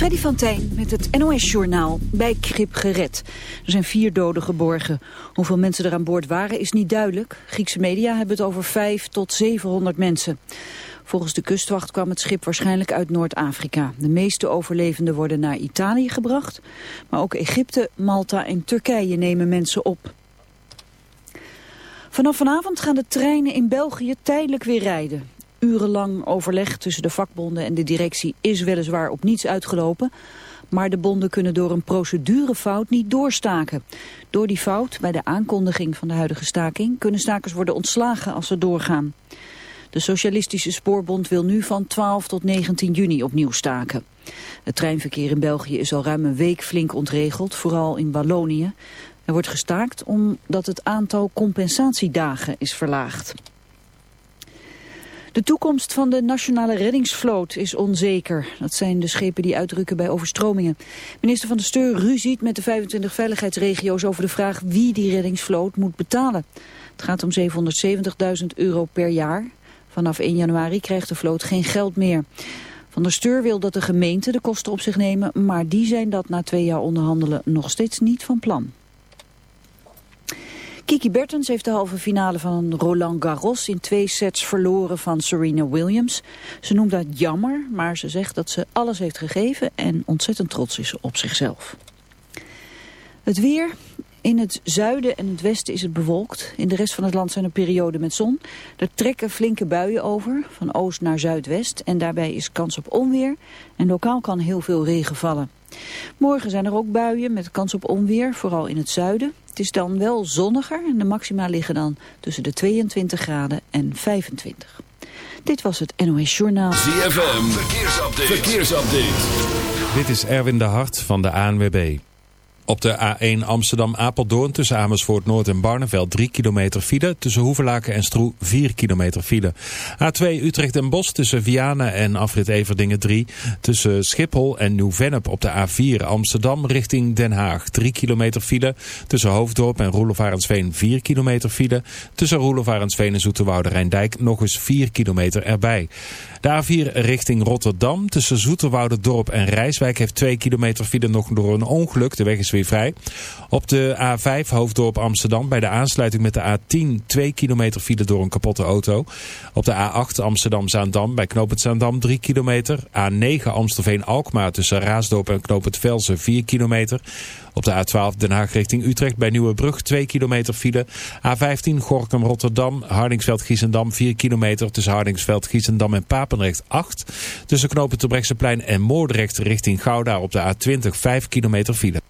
Freddy van Tijn met het NOS-journaal bij Krip gered. Er zijn vier doden geborgen. Hoeveel mensen er aan boord waren is niet duidelijk. Griekse media hebben het over 5 tot 700 mensen. Volgens de kustwacht kwam het schip waarschijnlijk uit Noord-Afrika. De meeste overlevenden worden naar Italië gebracht. Maar ook Egypte, Malta en Turkije nemen mensen op. Vanaf vanavond gaan de treinen in België tijdelijk weer rijden. Urenlang overleg tussen de vakbonden en de directie is weliswaar op niets uitgelopen. Maar de bonden kunnen door een procedurefout niet doorstaken. Door die fout bij de aankondiging van de huidige staking kunnen stakers worden ontslagen als ze doorgaan. De Socialistische Spoorbond wil nu van 12 tot 19 juni opnieuw staken. Het treinverkeer in België is al ruim een week flink ontregeld, vooral in Wallonië. Er wordt gestaakt omdat het aantal compensatiedagen is verlaagd. De toekomst van de nationale reddingsvloot is onzeker. Dat zijn de schepen die uitrukken bij overstromingen. Minister van de Steur ruziet met de 25 veiligheidsregio's over de vraag wie die reddingsvloot moet betalen. Het gaat om 770.000 euro per jaar. Vanaf 1 januari krijgt de vloot geen geld meer. Van der Steur wil dat de gemeenten de kosten op zich nemen, maar die zijn dat na twee jaar onderhandelen nog steeds niet van plan. Kiki Bertens heeft de halve finale van Roland Garros in twee sets verloren van Serena Williams. Ze noemt dat jammer, maar ze zegt dat ze alles heeft gegeven en ontzettend trots is op zichzelf. Het weer. In het zuiden en het westen is het bewolkt. In de rest van het land zijn er perioden met zon. Er trekken flinke buien over, van oost naar zuidwest. En daarbij is kans op onweer. En lokaal kan heel veel regen vallen. Morgen zijn er ook buien met kans op onweer, vooral in het zuiden. Het is dan wel zonniger en de maxima liggen dan tussen de 22 graden en 25. Dit was het NOS Journaal. ZFM, verkeersupdate. verkeersupdate. Dit is Erwin de Hart van de ANWB. Op de A1 Amsterdam-Apeldoorn tussen Amersfoort Noord en Barneveld 3 kilometer file. Tussen Hoevelaken en Stroe 4 kilometer file. A2 Utrecht en Bos tussen Vianen en Afrit Everdingen 3. Tussen Schiphol en Nieuw-Vennep op de A4 Amsterdam richting Den Haag 3 kilometer file. Tussen Hoofddorp en Roelofarensveen 4 kilometer file. Tussen Roelofarensveen en Zoeterwoude Rijndijk nog eens 4 kilometer erbij. De A4 richting Rotterdam tussen Zoeterwoude Dorp en Rijswijk heeft 2 kilometer file nog door een ongeluk. De weg is weer vrij. Op de A5 Hoofddorp Amsterdam bij de aansluiting met de A10 2 kilometer file door een kapotte auto. Op de A8 Amsterdam-Zaandam bij Knoopend Zaandam 3 kilometer. A9 Amstelveen-Alkmaar tussen Raasdorp en Knoopend Velsen 4 kilometer. Op de A12 Den Haag richting Utrecht bij Nieuwebrug 2 kilometer file. A15 Gorkum Rotterdam, Hardingsveld Giesendam 4 kilometer tussen Hardingsveld Giesendam en Papendrecht 8. Tussen knopen Terbrechtseplein en Moordrecht richting Gouda op de A20 5 kilometer file.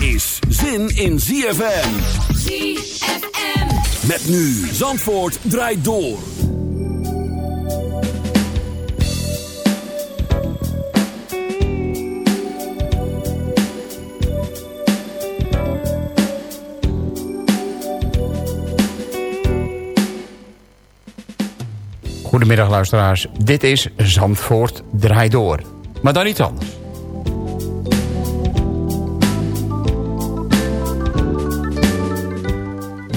is zin in ZFM. ZFM. Met nu Zandvoort draait door. Goedemiddag luisteraars, dit is Zandvoort Draai Door. Maar dan iets anders.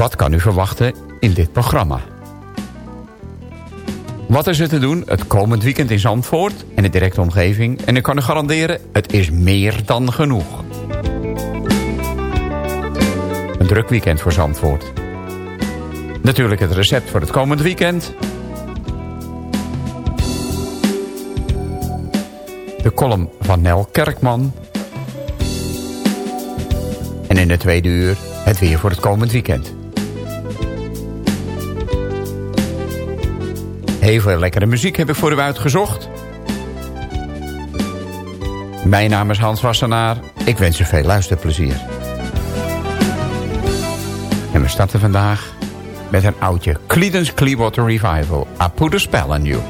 Wat kan u verwachten in dit programma? Wat is er te doen het komend weekend in Zandvoort en de directe omgeving? En ik kan u garanderen, het is meer dan genoeg. Een druk weekend voor Zandvoort. Natuurlijk het recept voor het komend weekend. De column van Nel Kerkman. En in de tweede uur het weer voor het komend weekend. Heel veel lekkere muziek heb ik voor u uitgezocht. Mijn naam is Hans Wassenaar. Ik wens u veel luisterplezier. En we starten vandaag met een oudje. Creedence Clearwater Revival. I put a spell on you.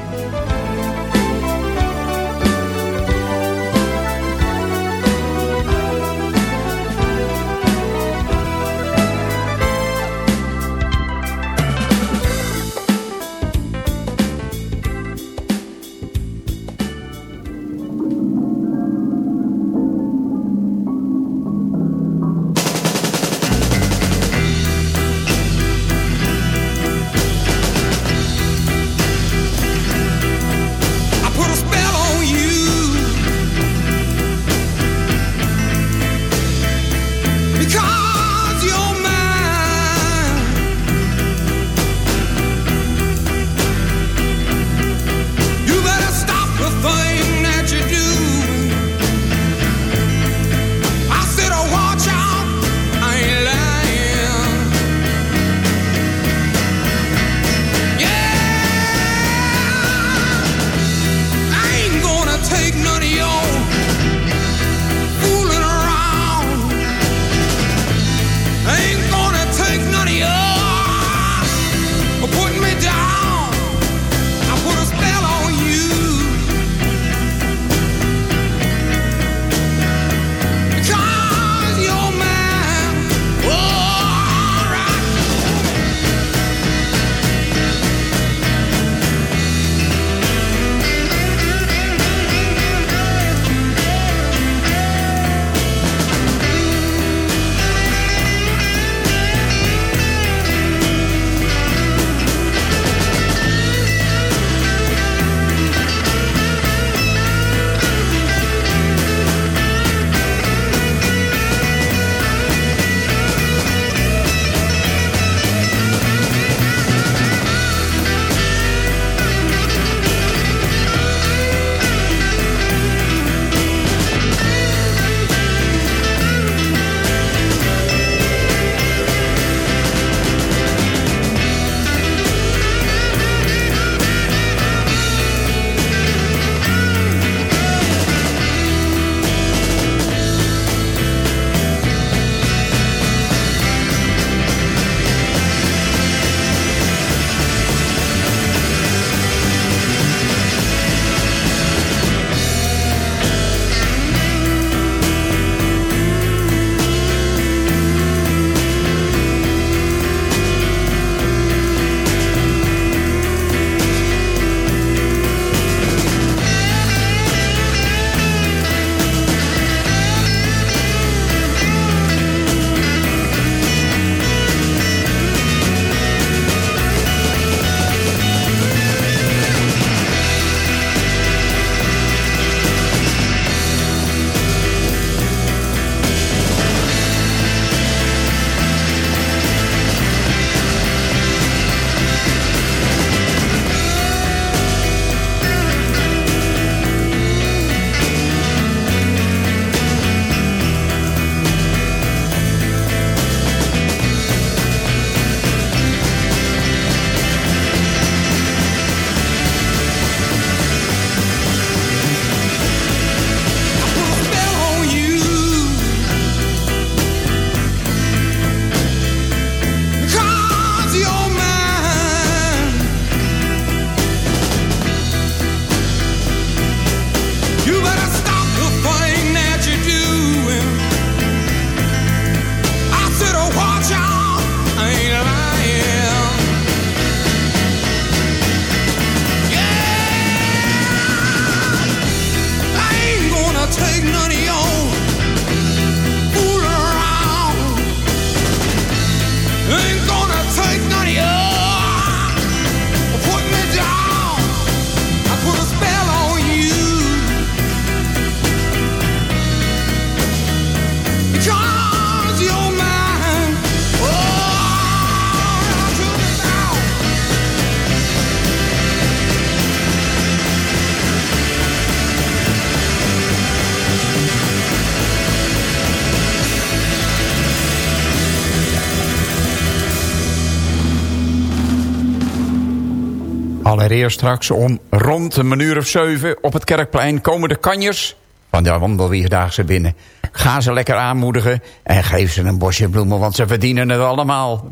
Straks om rond een minuut of zeven op het Kerkplein komen de kanjers van de wandelvierdaagse binnen. Ga ze lekker aanmoedigen en geef ze een bosje bloemen, want ze verdienen het allemaal.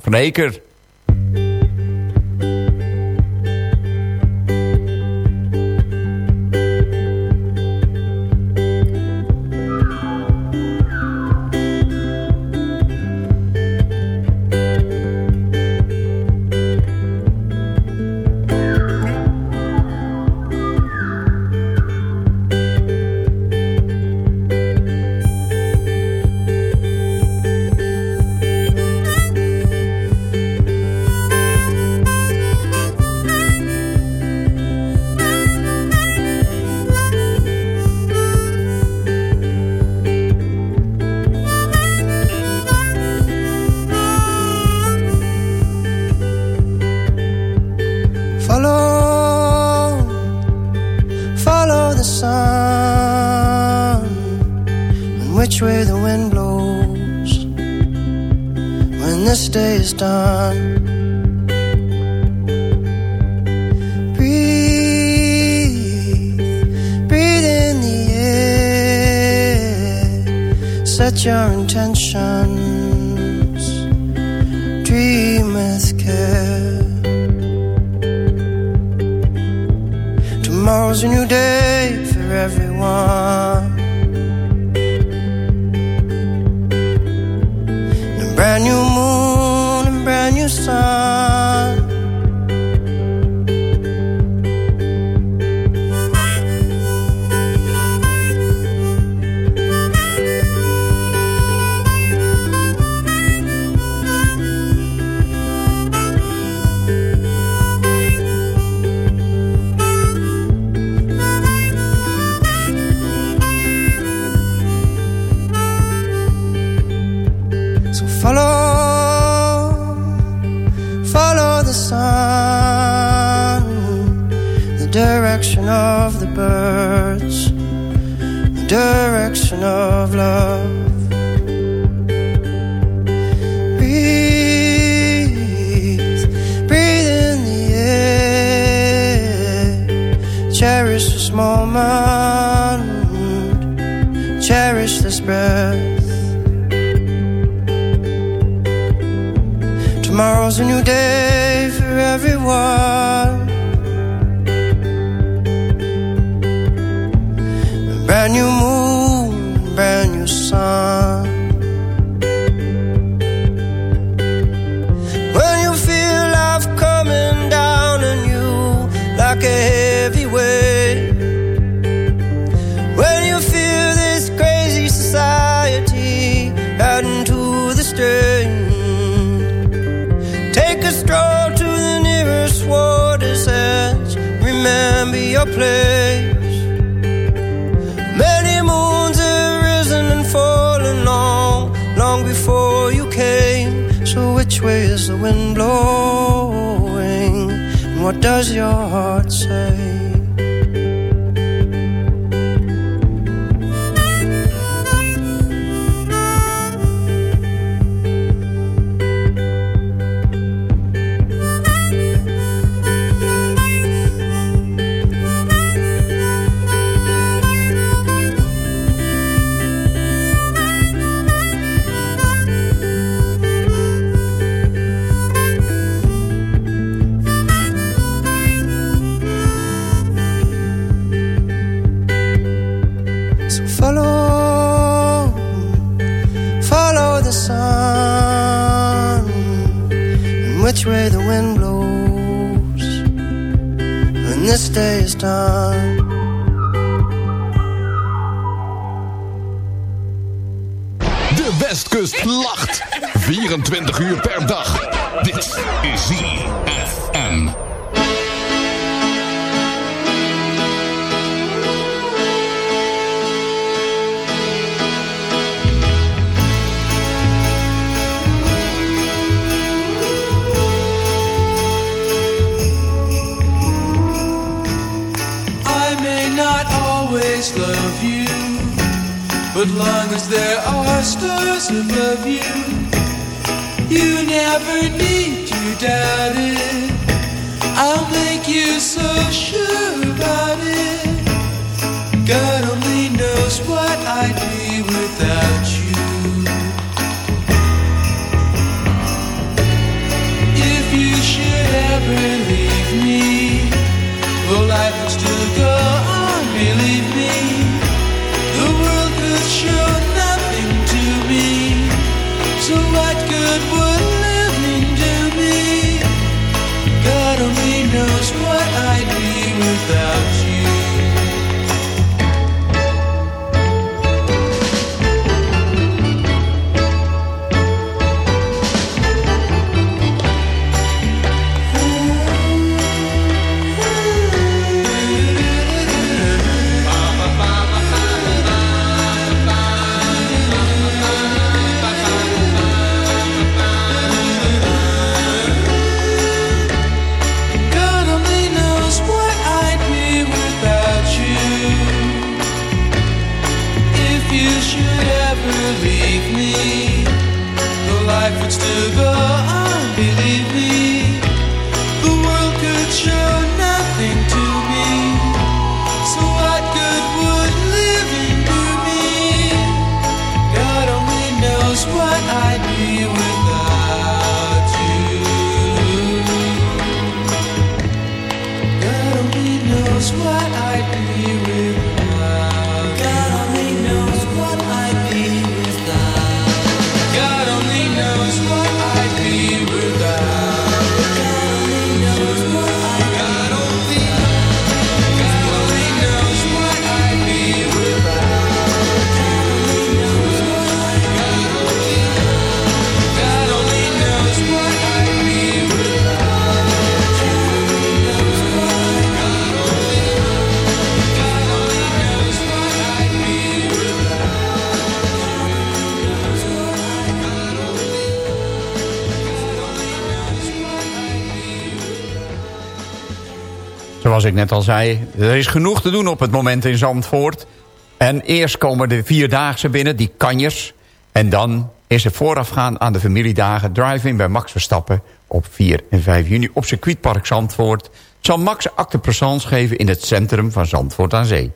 direction of love. Breathe, breathe in the air. Cherish this moment. Cherish this breath. Tomorrow's a new day for everyone. does your heart say? Wind blows when this day is. De Westkust lacht. 24 uur per dag. Dit is ZFM. always love you. But long as there are stars above you, you never need to doubt it. I'll make you so sure about it. God only knows what I'd be without you. If you should ever you should ever leave me, the life would still go on, believe me. Zoals ik net al zei, er is genoeg te doen op het moment in Zandvoort. En eerst komen de Vierdaagse binnen, die kanjers. En dan is er voorafgaan aan de familiedagen drive-in bij Max Verstappen... op 4 en 5 juni op circuitpark Zandvoort... zal Max acte présence geven in het centrum van Zandvoort aan Zee.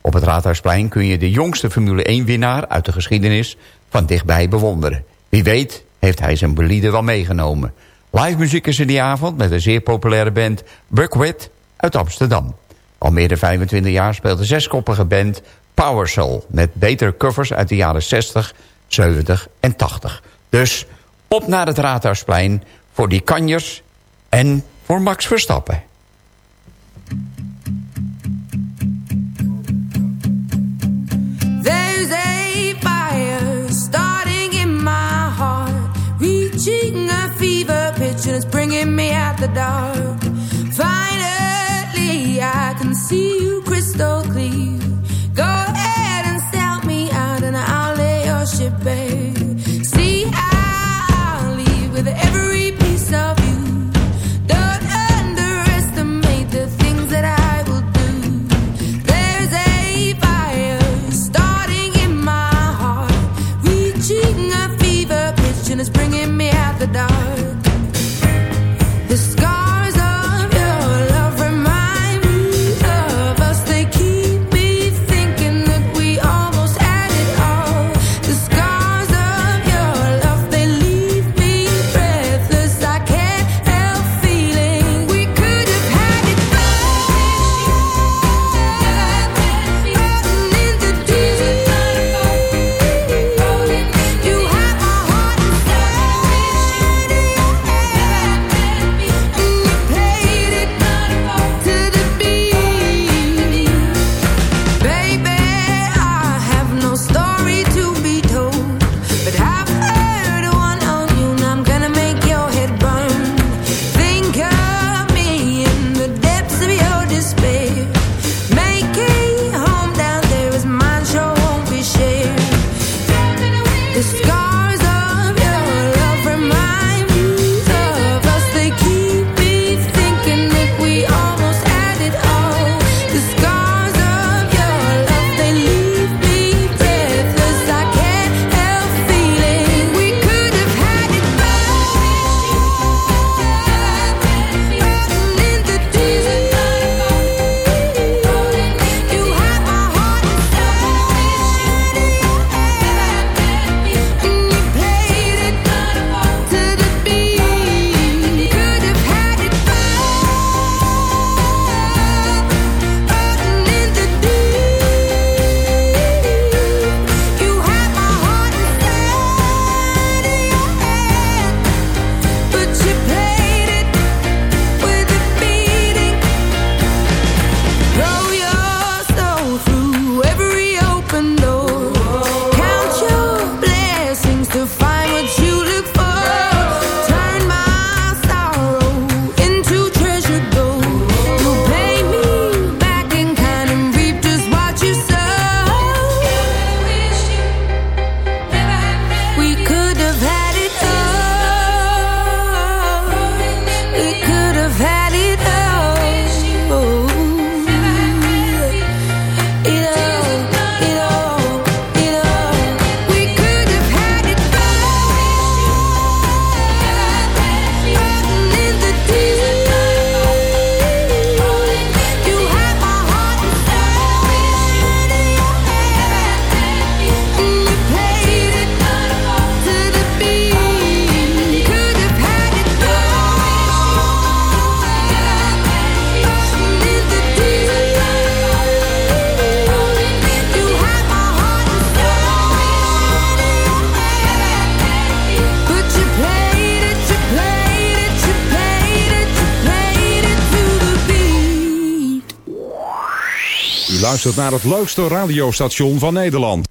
Op het Raadhuisplein kun je de jongste Formule 1-winnaar uit de geschiedenis van dichtbij bewonderen. Wie weet heeft hij zijn bolide wel meegenomen. Live muziek is in die avond met een zeer populaire band Buckwheat uit Amsterdam. Al meer dan 25 jaar speelt de zeskoppige band Power Soul... met betere covers uit de jaren 60, 70 en 80. Dus op naar het Raadhuisplein voor die kanjers en voor Max Verstappen. Fever pitch, and it's bringing me out the. Luistert naar het leukste radiostation van Nederland.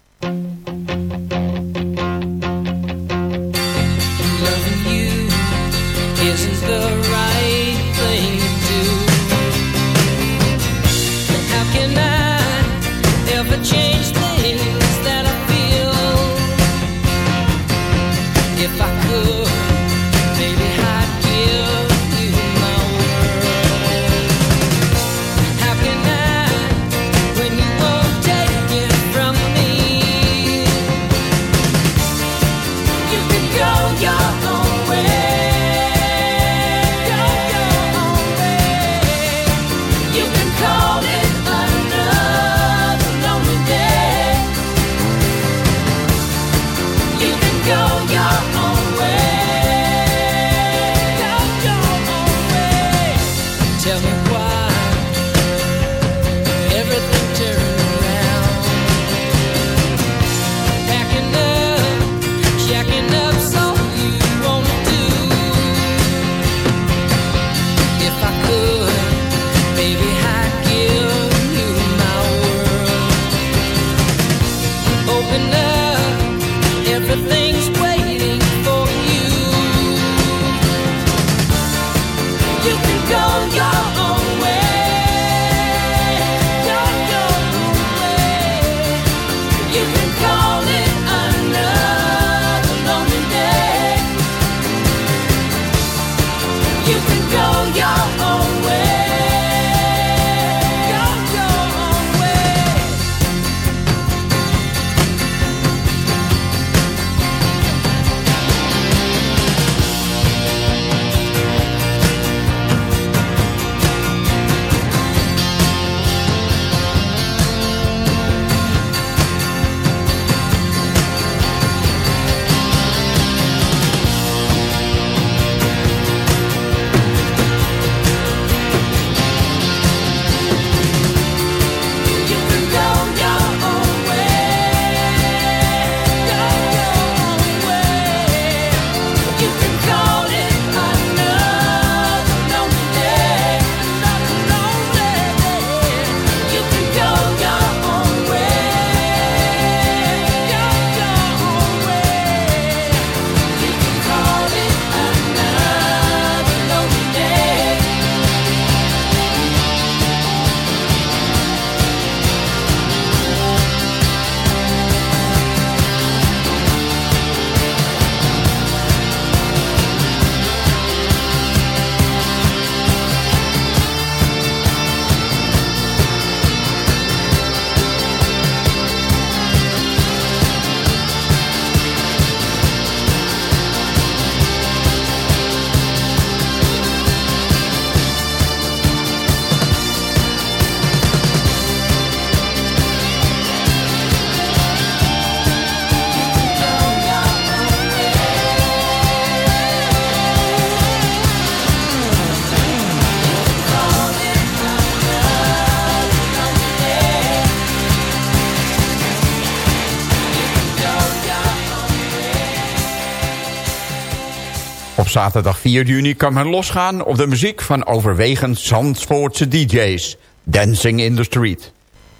Zaterdag 4 juni kan men losgaan op de muziek van overwegend Zandvoortse DJ's. Dancing in the Street.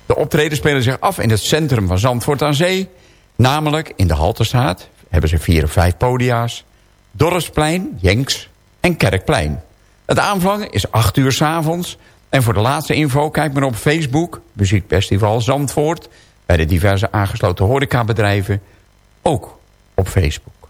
De optreden spelen zich af in het centrum van Zandvoort aan Zee. Namelijk in de Halterstraat hebben ze vier of vijf podia's. Dorpsplein, Jenks en Kerkplein. Het aanvang is 8 uur 's avonds. En voor de laatste info kijkt men op Facebook... Muziekfestival Zandvoort... bij de diverse aangesloten horecabedrijven... ook op Facebook.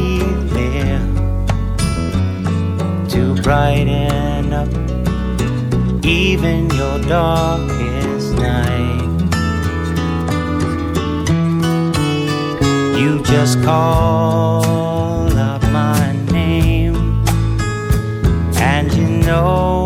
brighten up even your darkest night. You just call up my name, and you know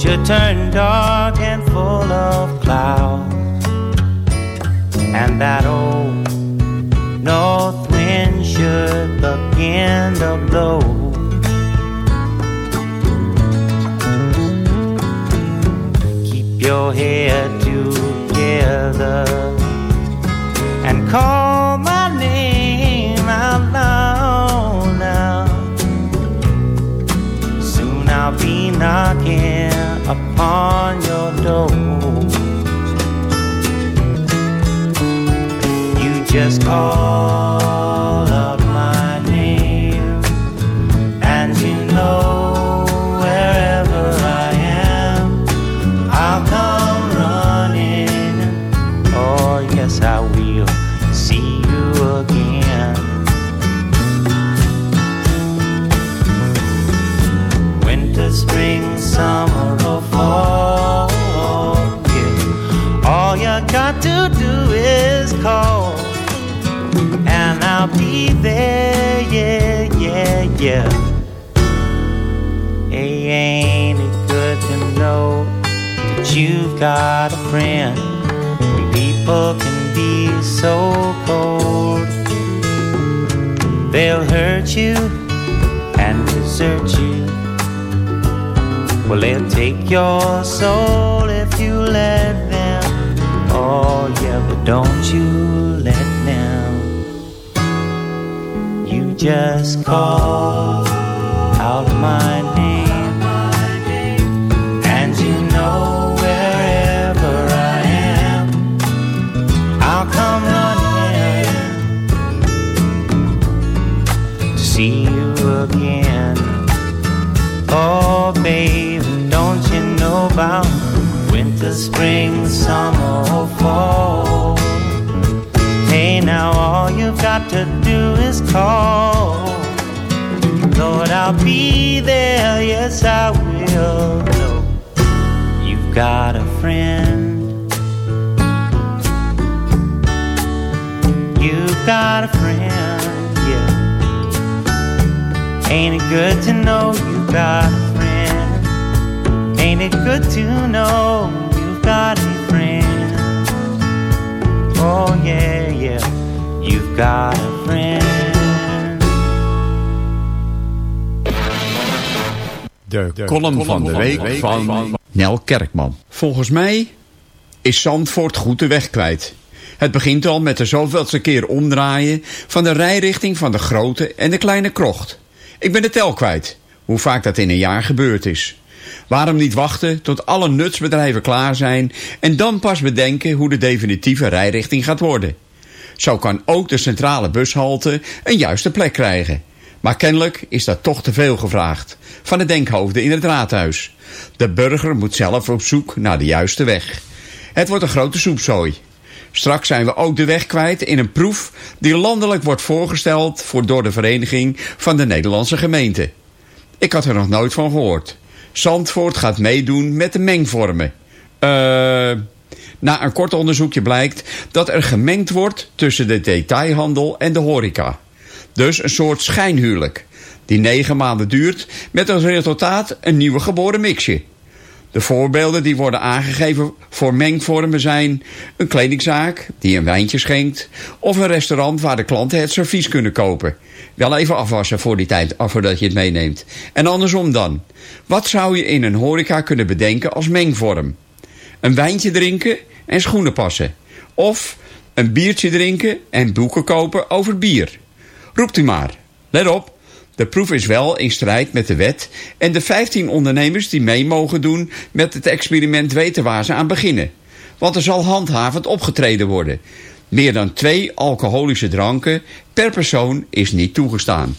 should turn dark and full of clouds, and that old north wind should begin to blow. Keep your head together and call my name out loud now. Soon I'll be knocking upon your door. You just call got a friend? When people can be so cold, they'll hurt you and desert you. Well, they'll take your soul if you let them. Oh, yeah, but don't you let them. You just call out my name, summer, or fall? Hey, now all you've got to do is call. Lord, I'll be there, yes, I will. know You've got a friend. You've got a friend, yeah. Ain't it good to know you've got a friend? Ain't it good to know you've got? Oh, yeah, yeah, you've got a friend. De, column van de week van Nel Kerkman. Volgens mij is Zandvoort goed de weg kwijt. Het begint al met de zoveelste keer omdraaien van de rijrichting van de grote en de kleine krocht. Ik ben de tel kwijt, hoe vaak dat in een jaar gebeurd is. Waarom niet wachten tot alle nutsbedrijven klaar zijn en dan pas bedenken hoe de definitieve rijrichting gaat worden? Zo kan ook de centrale bushalte een juiste plek krijgen. Maar kennelijk is dat toch te veel gevraagd. Van de denkhoofden in het raadhuis. De burger moet zelf op zoek naar de juiste weg. Het wordt een grote soepzooi. Straks zijn we ook de weg kwijt in een proef die landelijk wordt voorgesteld voor door de Vereniging van de Nederlandse Gemeenten. Ik had er nog nooit van gehoord. Zandvoort gaat meedoen met de mengvormen. Eh... na een kort onderzoekje blijkt dat er gemengd wordt tussen de detailhandel en de horeca. Dus een soort schijnhuwelijk, die negen maanden duurt met als resultaat een nieuwe geboren mixje. De voorbeelden die worden aangegeven voor mengvormen zijn een kledingzaak die een wijntje schenkt of een restaurant waar de klanten het servies kunnen kopen. Wel even afwassen voor die tijd, voordat je het meeneemt. En andersom dan. Wat zou je in een horeca kunnen bedenken als mengvorm? Een wijntje drinken en schoenen passen. Of een biertje drinken en boeken kopen over bier. Roept u maar. Let op, de proef is wel in strijd met de wet en de 15 ondernemers die mee mogen doen met het experiment weten waar ze aan beginnen. Want er zal handhavend opgetreden worden. Meer dan twee alcoholische dranken per persoon is niet toegestaan.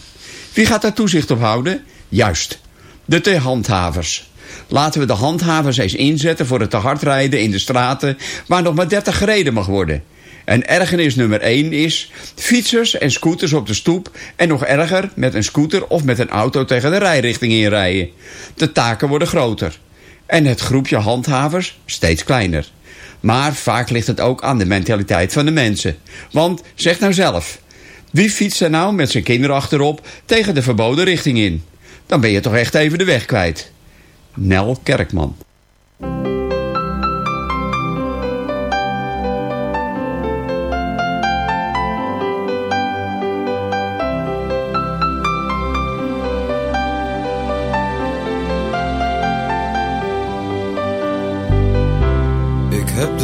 Wie gaat daar toezicht op houden? Juist, de te handhavers. Laten we de handhavers eens inzetten voor het te hard rijden in de straten... waar nog maar 30 gereden mag worden. En ergernis nummer 1 is fietsers en scooters op de stoep... en nog erger met een scooter of met een auto tegen de rijrichting inrijden. De taken worden groter. En het groepje handhavers steeds kleiner. Maar vaak ligt het ook aan de mentaliteit van de mensen. Want, zeg nou zelf... wie fietst er nou met zijn kinderen achterop tegen de verboden richting in? Dan ben je toch echt even de weg kwijt. Nel Kerkman.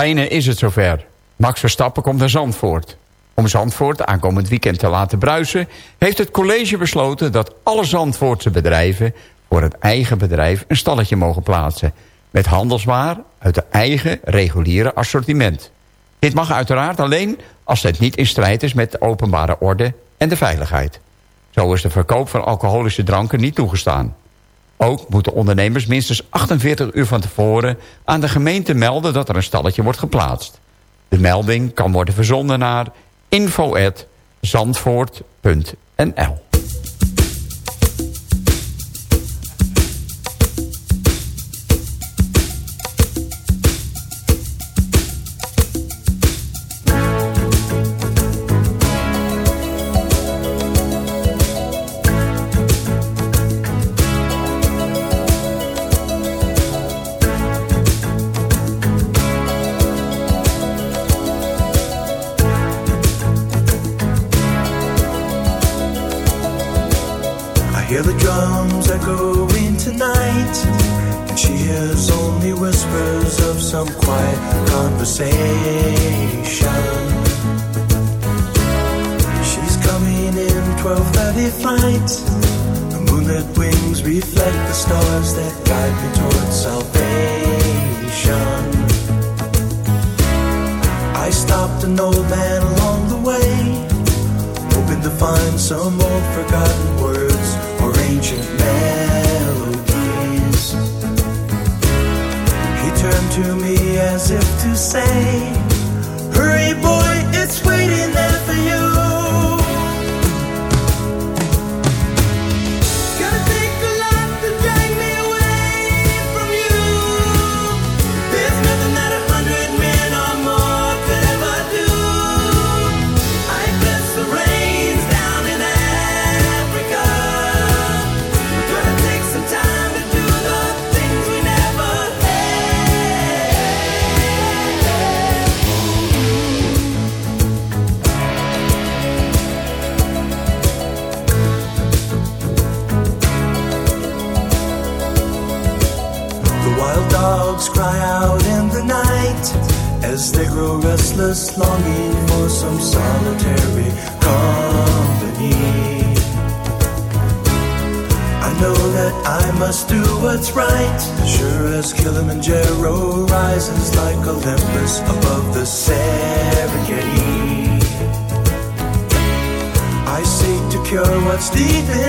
Bijna is het zover. Max Verstappen komt naar Zandvoort. Om Zandvoort aankomend weekend te laten bruisen... heeft het college besloten dat alle Zandvoortse bedrijven... voor het eigen bedrijf een stalletje mogen plaatsen... met handelswaar uit het eigen reguliere assortiment. Dit mag uiteraard alleen als het niet in strijd is... met de openbare orde en de veiligheid. Zo is de verkoop van alcoholische dranken niet toegestaan. Ook moeten ondernemers minstens 48 uur van tevoren aan de gemeente melden dat er een stalletje wordt geplaatst. De melding kan worden verzonden naar info@zandvoort.nl. deep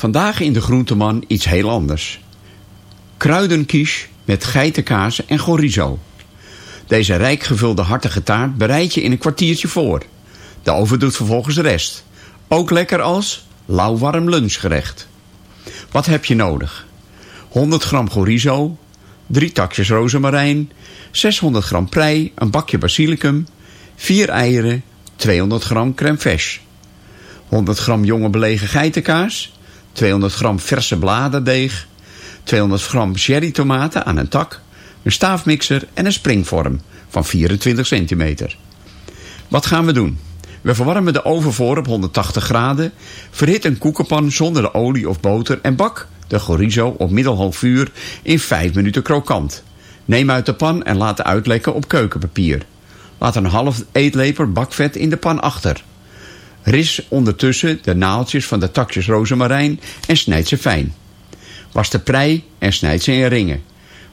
Vandaag in de Groenteman iets heel anders. Kruidenkies met geitenkaas en chorizo. Deze rijk gevulde hartige taart bereid je in een kwartiertje voor. De oven doet vervolgens de rest. Ook lekker als lauwwarm lunchgerecht. Wat heb je nodig? 100 gram chorizo, 3 takjes rozemarijn, 600 gram prei, een bakje basilicum, 4 eieren, 200 gram crème fraîche. 100 gram jonge belegen geitenkaas, 200 gram verse bladerdeeg, 200 gram cherrytomaten aan een tak, een staafmixer en een springvorm van 24 centimeter. Wat gaan we doen? We verwarmen de oven voor op 180 graden, verhit een koekenpan zonder de olie of boter en bak de chorizo op middelhoog vuur in 5 minuten krokant. Neem uit de pan en laat uitlekken op keukenpapier. Laat een half eetlepel bakvet in de pan achter. Ris ondertussen de naaltjes van de takjes rozemarijn en snijd ze fijn. Was de prei en snijd ze in ringen.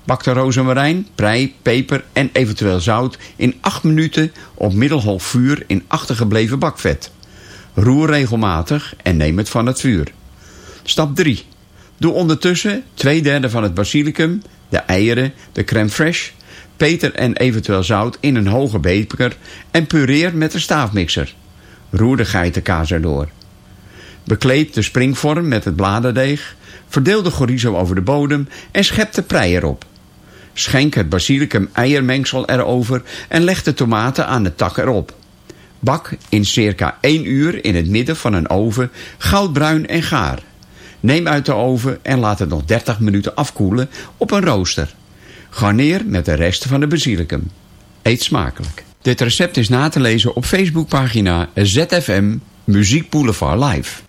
Bak de rozemarijn, prei, peper en eventueel zout in 8 minuten op middelhoog vuur in achtergebleven bakvet. Roer regelmatig en neem het van het vuur. Stap 3. Doe ondertussen twee derde van het basilicum, de eieren, de crème fraîche, peter en eventueel zout in een hoge beker en pureer met de staafmixer. Roer de geitenkaas erdoor. Bekleed de springvorm met het bladerdeeg, verdeel de chorizo over de bodem en schep de prei erop. Schenk het basilicum eiermengsel erover en leg de tomaten aan de tak erop. Bak in circa 1 uur in het midden van een oven goudbruin en gaar. Neem uit de oven en laat het nog 30 minuten afkoelen op een rooster. Garneer met de resten van de basilicum. Eet smakelijk. Dit recept is na te lezen op Facebookpagina ZFM Muziek Live.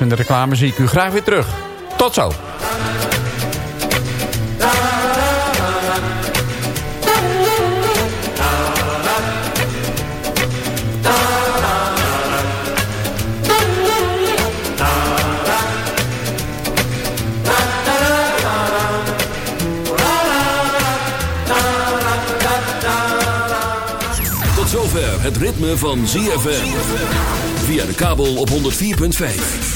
Nieuws en de reclame zie ik u graag weer terug. Tot zo. Tot zover het ritme van ZFM. Via de kabel op 104.5.